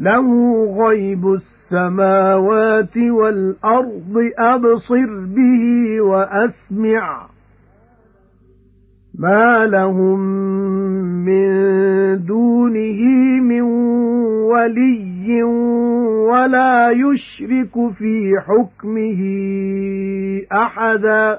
لَهُ غَيْبُ السَّمَاوَاتِ وَالْأَرْضِ أَبْصِرْ بِهِ وَأَسْمِعْ مَا لَهُم مِّن دُونِهِ مِن وَلِيٍّ وَلَا يُشْرِكُ فِي حُكْمِهِ أَحَدًا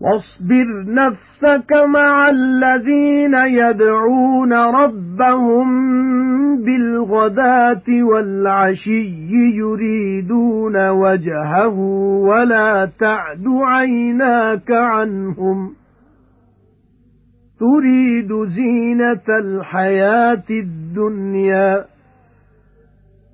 وَاصْبِرْ نَفْسَكَ مَعَ الَّذِينَ يَدْعُونَ رَبَّهُم بِالْغَدَاةِ وَالْعَشِيِّ يُرِيدُونَ وَجْهَهُ وَلَا تَعْدُ عَيْنَاكَ عَنْهُمْ تُرِيدُ زِينَةَ الْحَيَاةِ الدُّنْيَا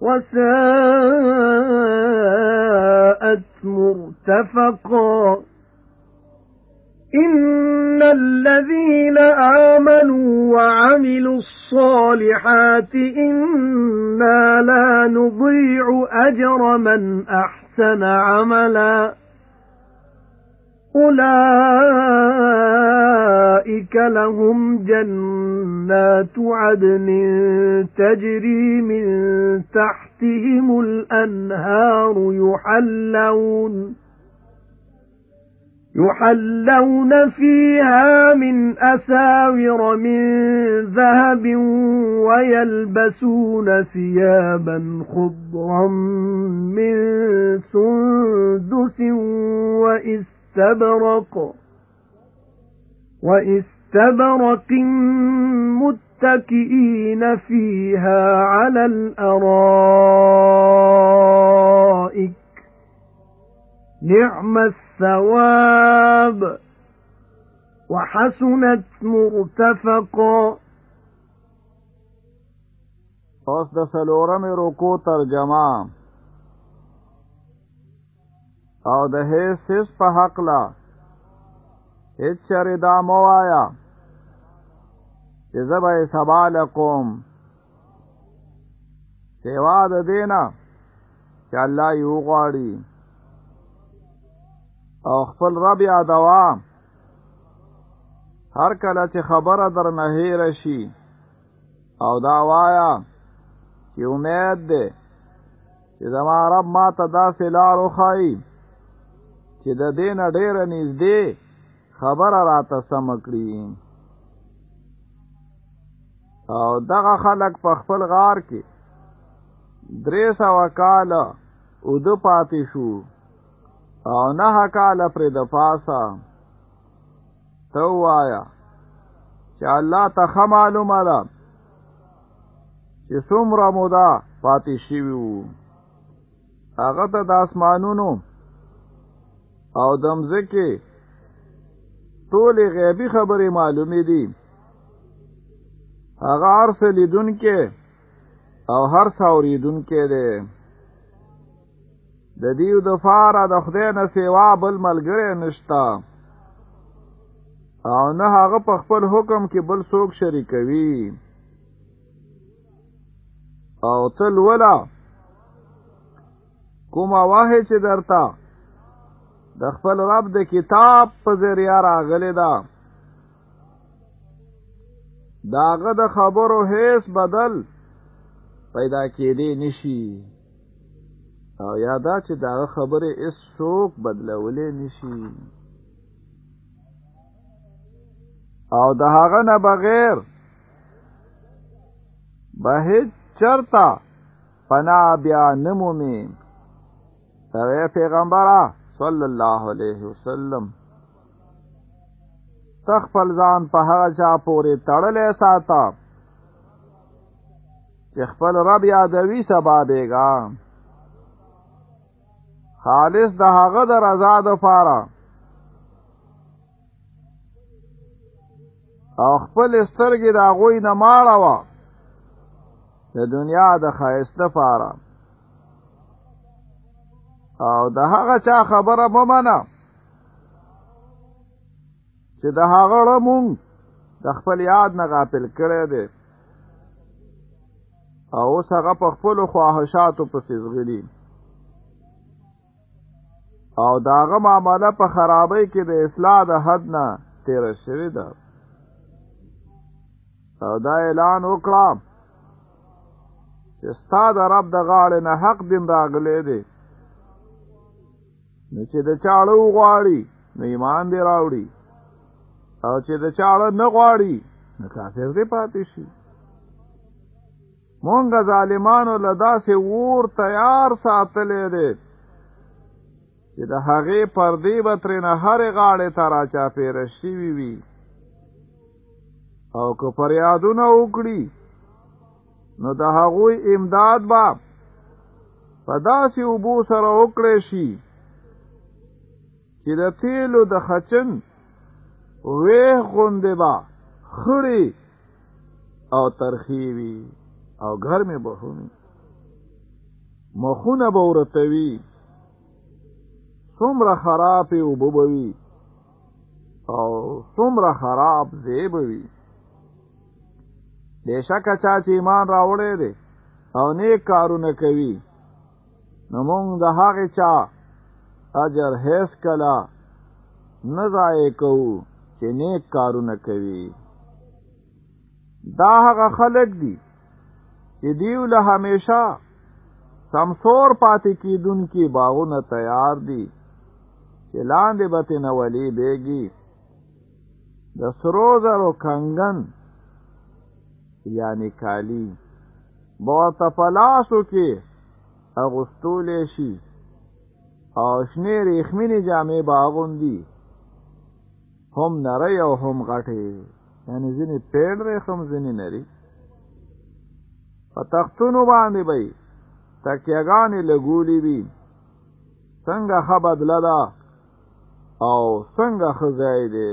وَسَاءَتْ مُرْتَفَقًا. إِنَّ الَّذِينَ آمَنُوا وَعَمِلُوا الصَّالِحَاتِ إِنَّا لَا نُضِيعُ أَجْرَ مَنْ أَحْسَنَ عَمَلًا. أُولَئِكَ لَهُمْ جَنَّاتُ عَدْنٍ تَجْرِي مِن تَحْتِهِمُ الْأَنْهَارُ يُحَلَّوْنَ يُحَلَّوْنَ فِيهَا مِنْ أَسَاوِرَ مِنْ ذَهَبٍ وَيَلْبَسُونَ ثِيَابًا خُضْرًا مِنْ سُنْدُسٍ وَإِسْتَبْرَقٍ وَإِسْتَبْرَقٍ مُتَّكِئِينَ فِيهَا عَلَى الْأَرَائِكِ نِعْمَ الثَّوَابُ وَحَسُنَتْ مُرْتَفَقًا اوس د سلورم رکو ترجمه. أو د هیڅ په حق لا. هیڅ دا موایا چې زبا سبا لکم. سیوا د دینا چې الله یو غواړي او خپل رب یادوا هر کله چې خبره در نه هیر شي او دا وایا چې امید ده چې زما رب ما ته داسې لار وښایي. چې د دین ډیره نږدې خبره راته سم کړي او دغه خلک په خپل غار کې درې سوه کاله اوده پاتې شو. او نه کاله پرې د پاسه. ته وایا چې الله ته ښه معلومه ده چې څومره موده پاتې شوي وو. هغه ته د اسمانونو او د مځکې ټولې غیبي خبرې معلومې دي هغه هر څه لیدونکې او هر څه اورېدونکې دی. د دیو د فاره د خدای نه سیوا بل ملګری نشتا او نه هغه په خپل حکم کې بل څوک شریکوي. او تل ولا کومه واه چې درتا د خپل رب د کتاب په ذریعہ راغلی دا داغه د خبرو هیڅ بدل پیدا کېدی نشي او یادا چې داغه خبره اس څوک بدلولې نشي او د هغه نه بغیر به هیڅ چرتا پنا بیا نمومي پیغمبره صلی الله علیه وسلم تخفل ځان په هغه چا پورې تړلې ساته چې خپل رب یادوي سبا دیګا خالص د هغه د رضا د فاره او خپل سترګې د غوی نه ماړه وا د دنیا د خایسته فاره او د هغه چا خبره ممنه چې د هغه مونږ د خپل یاد نه غافل کړی دی. او اوس هغه په خپل خواهشاتو پسې ځغلي او داغه معامله په خرابۍ کې د اصلاح د حد نه تیر شوی ده. او دا اعلان وکړه چې ستا د رب د غاړې نه حق دین راغلی دی. نو چې د چاړه وغواړي نو ایمان دی راوړي او چې د چاړه نه غواړي نو کافر دی پاتې شي. مونږ ظالمانو له داسې ور تیار ساتلې دی چې د هغې پردې به ترېنه هرې غاړې ته را چاپېره شوي وي. او که فریادونه وکړي نو د هغوی امداد به په داسې اوبو سره وکړی شي چې د تیلو د خچن وې غوندې با خړی او ترخی وی او گھر میں بہونی۔ مخونه بورتوی سمره خراب وبوبوي او سمره خراب زیبوي بشک چا چې ایمان راوړې دي او نیک کارونه کوي نو موږ د هغه چا اجر هیڅ کلا نه ضایع کوو۔ چې نیک کارونه کوي. دا هغه خلک دي چې دیو له همیشه سمسور پاتې کیدونکي باغونه تیار دي چې لاندې به تنه ولی بیږي. د سرو زرو کنګن یعنی کالی بورته پلاسو کې اغستولې شي. او شنې ریخمینې جامې باغوندي هم نری او هم غټې یعنی ځینې پیړ ریخم ځینې نری. په تختونو باندې به تکیهګانې لګولې وي څنګه ښه بدله ده او څنګه ښه ځای دی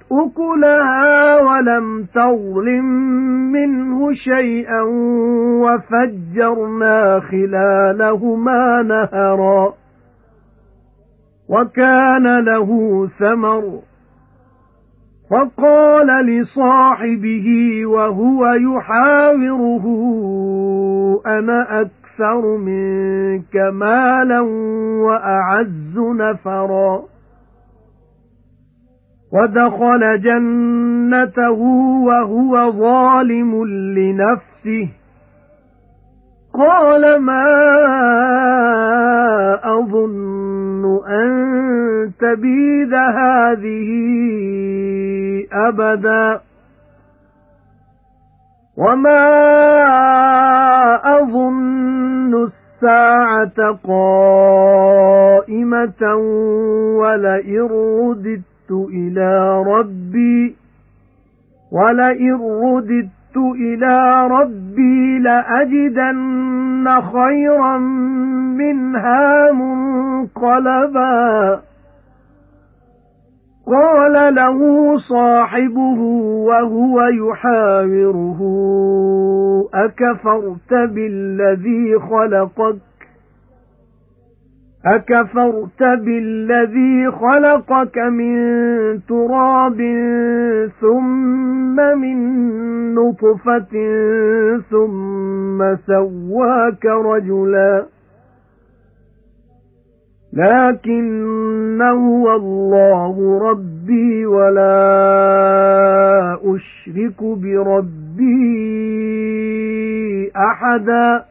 أُكُلَهَا وَلَمْ تَظْلِم مِّنْهُ شَيْئًا وَفَجَّرْنَا خِلَالَهُمَا نَهَرًا وَكَانَ لَهُ ثَمَرٌ وقال لصاحبه وهو يحاوره أنا أكثر منك مالا وأعز نفرا. ودخل جنته وهو ظالم لنفسه. قال ما أظن أن تبيد هذه أبدا. وما أظن الساعة قائمة ولئن رددت إلى ربي ولئن رددت إِلَى رَبِّي لَأَجِدَنَّ خَيْرًا مِنْهَا مُنْقَلَبًا قَالَ لَهُ صَاحِبُهُ وَهُوَ يُحَاوِرُهُ أَكَفَرْتَ بِالَّذِي خَلَقَكَ أَكَفَرْتَ بِالَّذِي خَلَقَكَ مِن تُرَابٍ ثُمَّ مِن نُّطْفَةٍ ثُمَّ سَوَّاكَ رَجُلًا. لَكِنَّ هُوَ اللَّهُ رَبِّي وَلَا أُشْرِكُ بِرَبِّي أَحَدًا.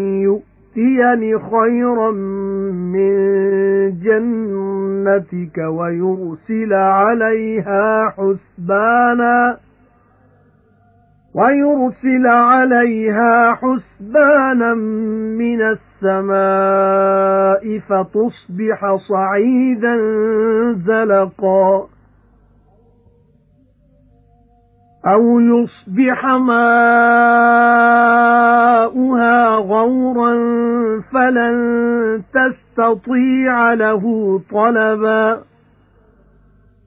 يُؤْتِيَنِ خَيْرًا مِنْ جَنَّتِكَ وَيُرْسِلَ عَلَيْهَا حُسْبَانًا وَيُرْسِلَ عَلَيْهَا حُسْبَانًا مِنَ السَّمَاءِ فَتُصْبِحَ صَعِيدًا زَلَقًا أَوْ يُصْبِحَ مَاؤُهَا غَوْرًا فَلَن تَسْتَطِيعَ لَهُ طَلَبًا.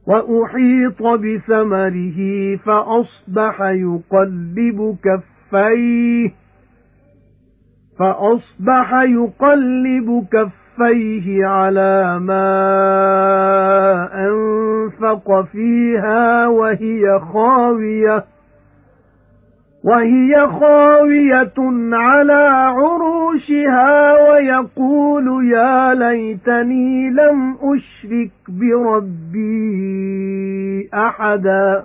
وَأُحِيطَ بِثَمَرِهِ فَأَصْبَحَ يُقَلِّبُ كَفَّيْهِ. فَأَصْبَحَ يُقَلِّبُ كَفَّيْهِ. عَلَى مَا أَنفَقَ فِيهَا وَهِيَ خَاوِيَةٌ وَهِيَ خَاوِيَةٌ عَلَى عُرُوشِهَا وَيَقُولُ يَا لَيْتَنِي لَمْ أُشْرِكْ بِرَبِّي أَحَدًا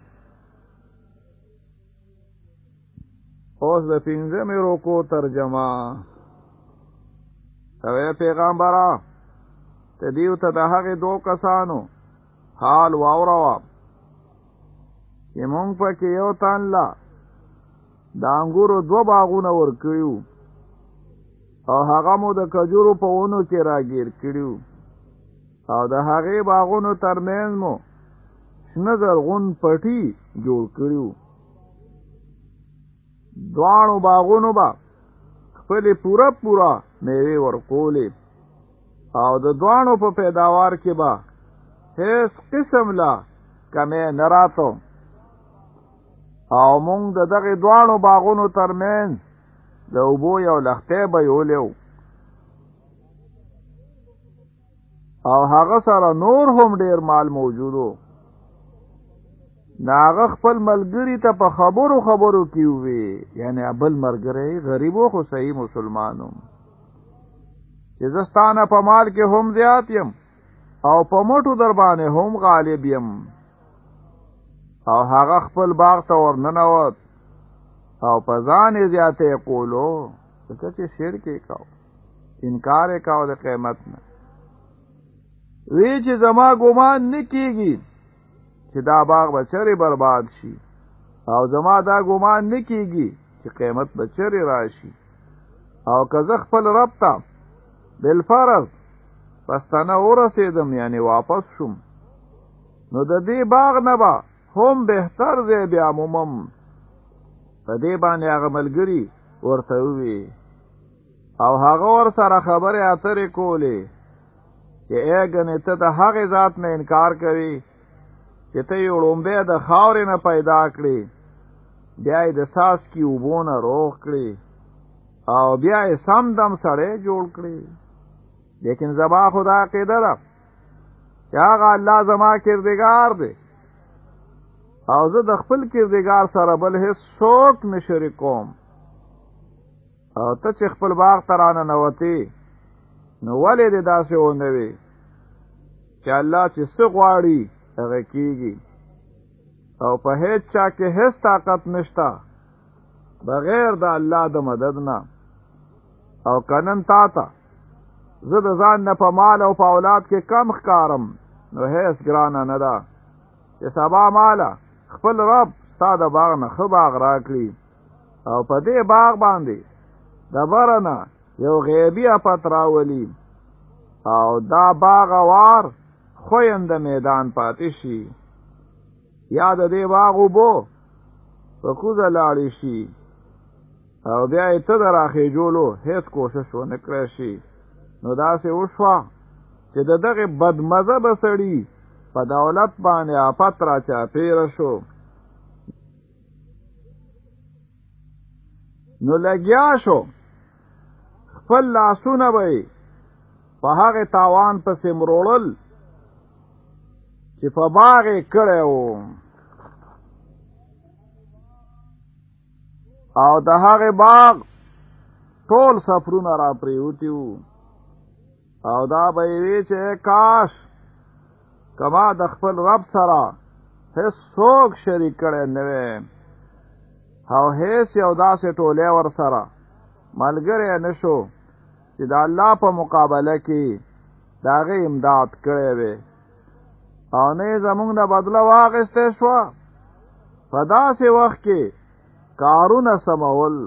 اوس د پنځمې روکو ترجمه. او پیغمبره ته دیو ته د هغه دوه کسانو حال واوروا چې مونږ پکې یو تان لا د انګورو دو باغونه ور کړیو. او هغه مو د کجورو په ونو کې راګیر کړیو. او د هغه باغونو ترمنځ مو شنه زرغون پټي جوړ کړیو دوانو باغونو با خپل پورا پورا میوه ورکولې. او د دوانو په پیداوار کې با هیڅ قسم لا کمه نراتو او مونږ د دغه دوانو باغونو ترمن د اوبو یو لخته به یولیو. او هغه سره نور هم ډیر مال موجودو ناغه خپل ملګری ته په خبرو خبرو کې وي. یعنی ابل مرګره غریبو خو صحیح مسلمانو چې زستانه په مال کې هم زیات يم او په موټو در باندې هم غالب يم او هغه خپل باغ ته ورننوت او په ځان یې زیاتې کولو. څه چې شرک یې کاو انکار یې کاو د قیامت نه. وی چې زما ګمان نکېږي چې دا باغ بچری برباد شي. او زما دا ګمان نکېږي چې قیامت بچری راشي. او که زه خپل رب ته بالفرض پستانه ورسېدم یعنی واپس شم نو د دې باغ نه به هم بهتر دی بیا مومم په دې باندې هغه ملګری ورته وی او هغه ور سره خبره اترې کولې چې اګنې ته د هغه ذات نه انکار کوي چې ته یو لومبه د خاورې نه پیدا کړې بیا یې د ساس کی وبونه روغ کړې او بیا یې سم دم سړې جوړ کړې. لیکن زبا خدا قیده ده چې هغه الله زما کردگار دی. او زه د خپل کردگار سره بل هیڅ څوک نشری کوم او ته چې خپل باغ ترانه نوتی نو ولې دې داسې ونوي چې الله چې څه غواړي هغه کیږي. او په هیڅ چا کې هیڅ طاقت نشتا بغیر د الله د مدد نه. او کنن تا ته زه د ځان نه په مال او په اولاد کې کم ښکارم نو هیڅ ګرانه نه ده. چې سبا مالا خپل رب ستا د باغ نه ښه باغ راکړي. او په دې باغ باندې د برنه یو غیبی اپت راولی او دا باغ وار خویند میدان پاتې شي. یا د دې باغ وبو په کوزه لاړی شي. او بیا یې ته دراخې جوړو هیڅ کوشش ونه کړی شي. نو داسې وشوه چې د دغه بدمزه بسړي په دولت باندې آفت را چاپیر شو. نو لګیا شو. خپل لاسونه به په هغه تاوان پسې مروړل چې په باغ کړه وو او د هغه باغ ټول سفرونه را پریوتیو او دا به وی چې کاش کما د خپل رب سره هیڅ څوک شریک کړي نه وي. او هیڅ یو داسې ټوله ور سره ملګری نشو چې د الله په مقابله کې داغه امداد کړي وي او نه زمونږ نه بدله واغسته شو په داسې وخت کې کارونه سمول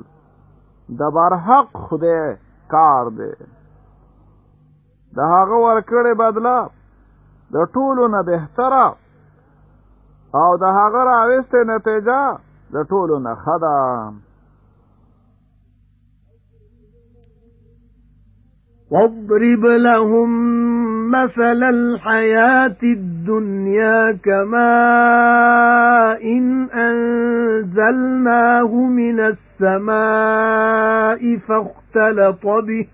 د برحق خدای کار دی. د هغه ورکړې بدله د ټولو نه بهتره او د هغه راوسته نتیجه د ټولو نه خدا واضرب لهم مثل الحياة الدنيا كماء إن أنزلناه من السماء فاختلط به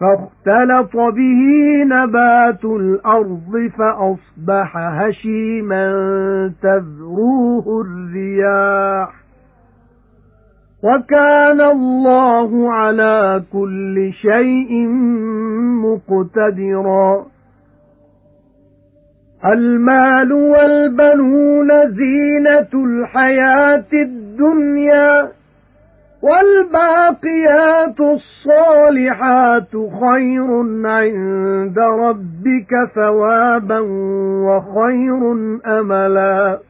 فاختلط به نبات الأرض فأصبح هشيما تذروه الرياح وَكَانَ اللَّهُ عَلَى كُلِّ شَيْءٍ مُقْتَدِرًا. الْمَالُ وَالْبَنُونَ زِينَةُ الْحَيَاةِ الدُّنْيَا وَالْبَاقِيَاتُ الصَّالِحَاتُ خَيْرٌ عِندَ رَبِّكَ ثَوَابًا وَخَيْرٌ أَمَلًا.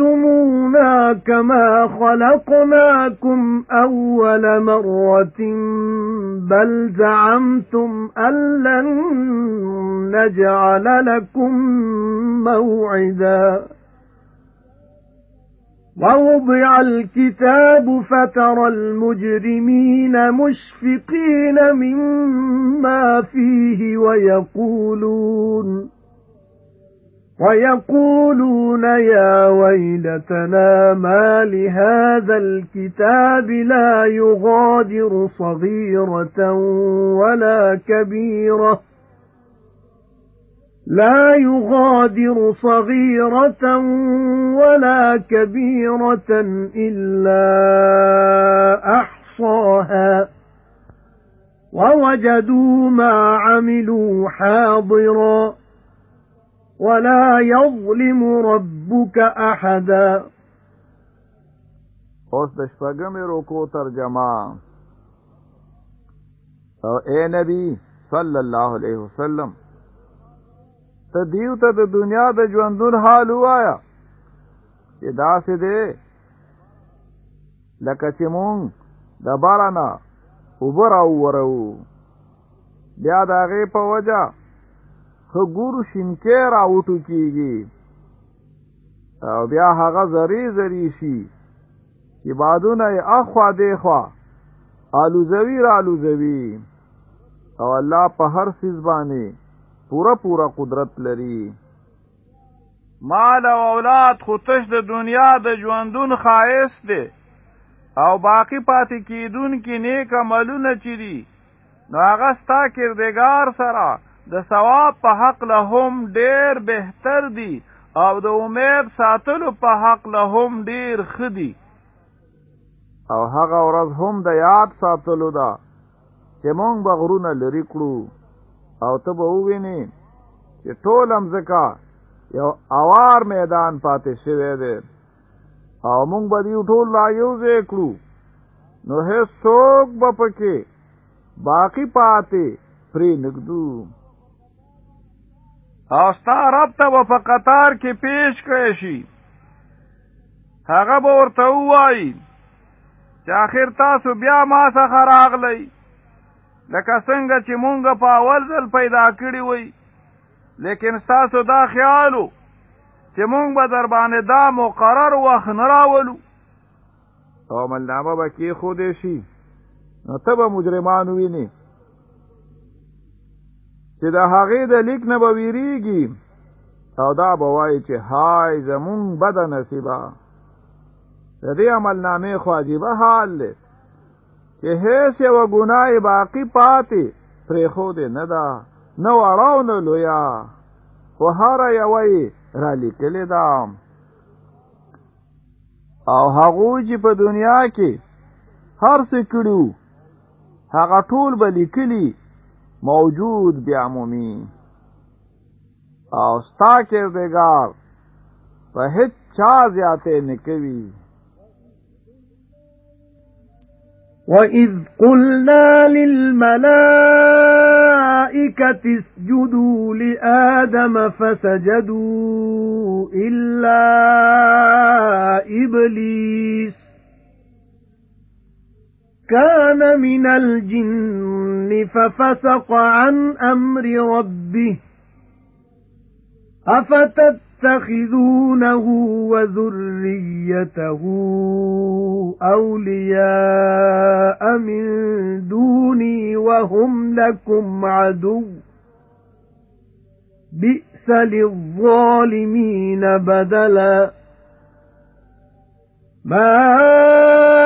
جئتمونا كما خلقناكم أول مرة بل زعمتم أن لن نجعل لكم موعدا. ووضع الكتاب فترى المجرمين مشفقين مما فيه ويقولون وَيَقُولُونَ يَا وَيْلَتَنَا مَا لِهَذَا الْكِتَابِ لَا يُغَادِرُ صَغِيرَةً وَلَا كَبِيرَةً. لا يغادر صغيرة ولا كبيرة إلا أحصاها. ووجدوا ما عملوا حاضرا. ولا يظلم ربك احدا اوس د شپږمې روکو ترجمه. او اے نبی صلی الله علیه وسلم ته دیو ته د دنیا د ژوندون حال وایا چې دا څه دی لکه چې مونږ د بارانه اوبر او ورو بیا د هغې په وجه ګورو شینکې راوټو کېږي او بیا هغه زری زری شي. چې بادونه اخوا دیخوا آلوزوي را آلوزوي. او الله په هر سیز باندې پورا پورا قدرت لري. مال او اولاد خو تش د دنیا د ژوندون خایس دی. او باقی پاتې کیدون کې نیک عملونه چي دي. نو هغه ستا کردګار سره د ثواب په حق له هم ډیر بهتر دي او د امید ساتلو په حق له هم ډیر خدي او هغه ورځ هم د یاد ساتلو ده چې مونږ به غرونه لري کړو. او ته به ووینې چې ټول مځکه یو اوار میدان پاتې شوی دی. او مونږ به دیو ټول لا یو ځای کړو. نو هیڅ څوک به پکې باقی پاتې پرې نګدو او ستا رب ته به په قطار کې پیش کړی شي. هغه به ورته ووایي چې آخر تاسو بیا ما څخه راغلی. لکه څنګه چې مونږ په اول ځل پیدا کړی وای. لیکن تاسو دا خیالو چې مونږ به در باندې دا مقرر وخت نه راولو. او ملنامه به کې خو دې شي. نو ته به مجرمان ویني چې د هغې د لیک نه به ویریږي. او دا به وایي چې هاي زمونږ بده نصیبه. د دې عمل نامې خو عجیبه حال دی. چې هیڅ یو ګناه باقی پاتې پرې خو دې نه ده نو اړاو نه لویا خو هر یوې را لیکلې ده. او هغه چې په دنیا کې هر څه کړو هغه ټول به لیکلي موجود بیا مومي أو ستا کردگار په هیڅ چا زیاته نکوي وَإِذْ قُلْنَا لِلْمَلَائِكَةِ اسْجُدُوا لِآدَمَ فَسَجَدُوا إِلَّا إِبْلِيسَ كَانَ مِنَ الْجِنِّ فَفَسَقَ عَنْ أَمْرِ رَبِّهِ أَفَتَتَّخِذُونَهُ تَتَّخِذُونَهُ وَذُرِّيَّتَهُ أَوْلِيَاءَ مِن دُونِي وَهُمْ لَكُمْ عَدُوٌّ بِئْسَ لِلظَّالِمِينَ بَدَلًا مَا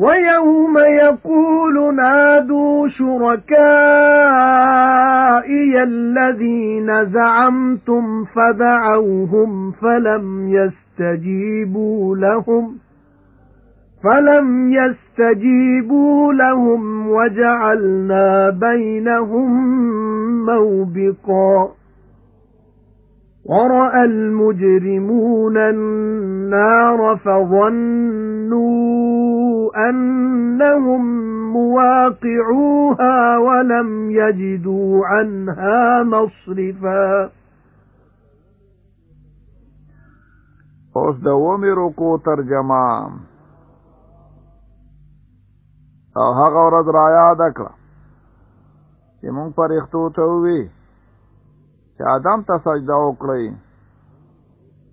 وَيَوْمَ يَقُولُ نَادُوا شُرَكَائِيَ الَّذِينَ زَعَمْتُمْ فَدَعَوْهُمْ فَلَمْ يَسْتَجِيبُوا لَهُمْ فَلَمْ يَسْتَجِيبُوا لَهُمْ وَجَعَلْنَا بَيْنَهُم مَّوْبِقًا وَرَأَى الْمُجْرِمُونَ النَّارَ فَظَنُّوا أَنَّهُمْ مُوَاقِعُوهَا وَلَمْ يَجِدُوا عَنْهَا مَصْرِفًا. اوس د ومه رکو ترجمه. أو هغه ورځ را یاد کړه چې مونږ پرښتو ته چې آدم ته سجده وکړي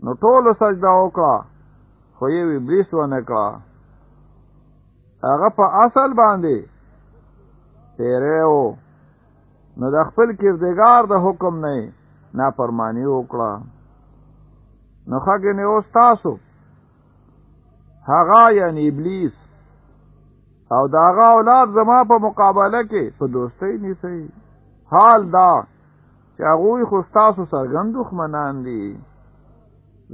نو ټول سجده وکړه خو یې ابلیس ونه کړه. هغه په اصل باندې تیرې و نو د خپل کردګار د حکم نه نافرمانی وکړه. نو خګه نه اوس تاسو. هغه یعنی ابلیس. او داغه اولاد زما په مقابله کې په دوستۍ نیسي حال دا چې هغه خو تاسو سرګند دښمنان دي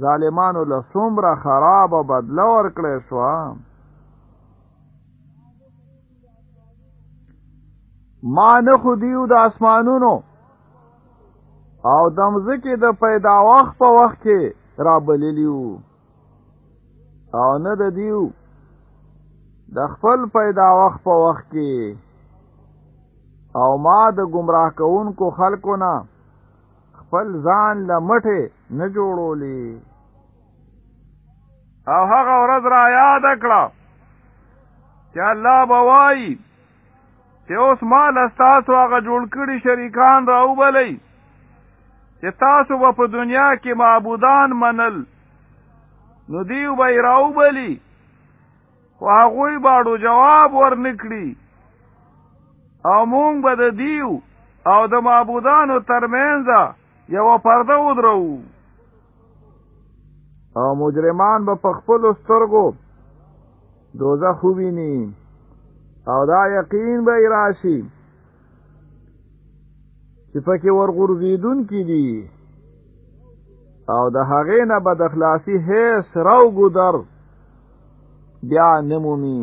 ظالمانو له څومره خراب او بدله ورکړې شو ما نه خو دیو د اسمانونو او د مځکې د پیدا وخت په وخت کې را بللیو او نه د دیو د خپل پیدا وخت په وخت کې او ما د گمراه کوونکو خلکو نه خپل ځان لمټه نه جوړولې. او هغه ورځ را یاد کړه چې الله بوای چې اوس مال تاسو هغه جوړ کړي شریکان راوبلئ چې تاسو په دنیا کې معبودان منل. نو دیو به راوبلی خو هغوی باړو جواب ورنکړي او مونږ به د دیو او د معبودانو ترمنځ یو پرده ودرو او مجرمان به په خپل سترګو دوزخ وویني. او دا یقین به راشي چې پکې ورغورځیدون کې دي. او د هغې نه به د خلاصي هیڅ راو ګدر بیا نمومي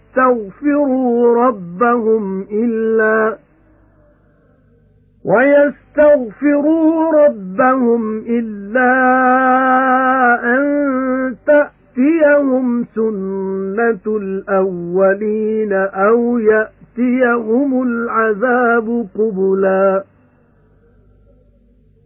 وَيَسْتَغْفِرُوا رَبَّهُمْ إِلَّا وَيَسْتَغْفِرُوا رَبَّهُمْ إِلَّا أَن تَأْتِيَهُمْ سُنَّةُ الْأَوَّلِينَ أَوْ يَأْتِيَهُمُ الْعَذَابُ قُبُلًا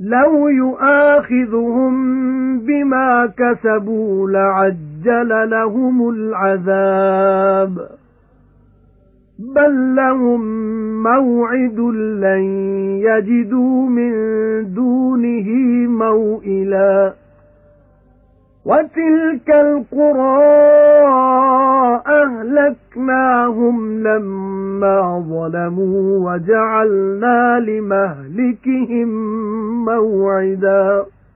لَوْ يُؤَاخِذُهُم بِمَا كَسَبُوا لَعَجَّلَ لَهُمُ الْعَذَابَ. بَل لَّهُم مَّوْعِدٌ لَّن يَجِدُوا مِن دُونِهِ مَوْئِلًا. وَتِلْكَ الْقُرَى أَهْلَكْنَاهُمْ لَمَّا ظَلَمُوا وَجَعَلْنَا لِمَهْلِكِهِم مَّوْعِدًا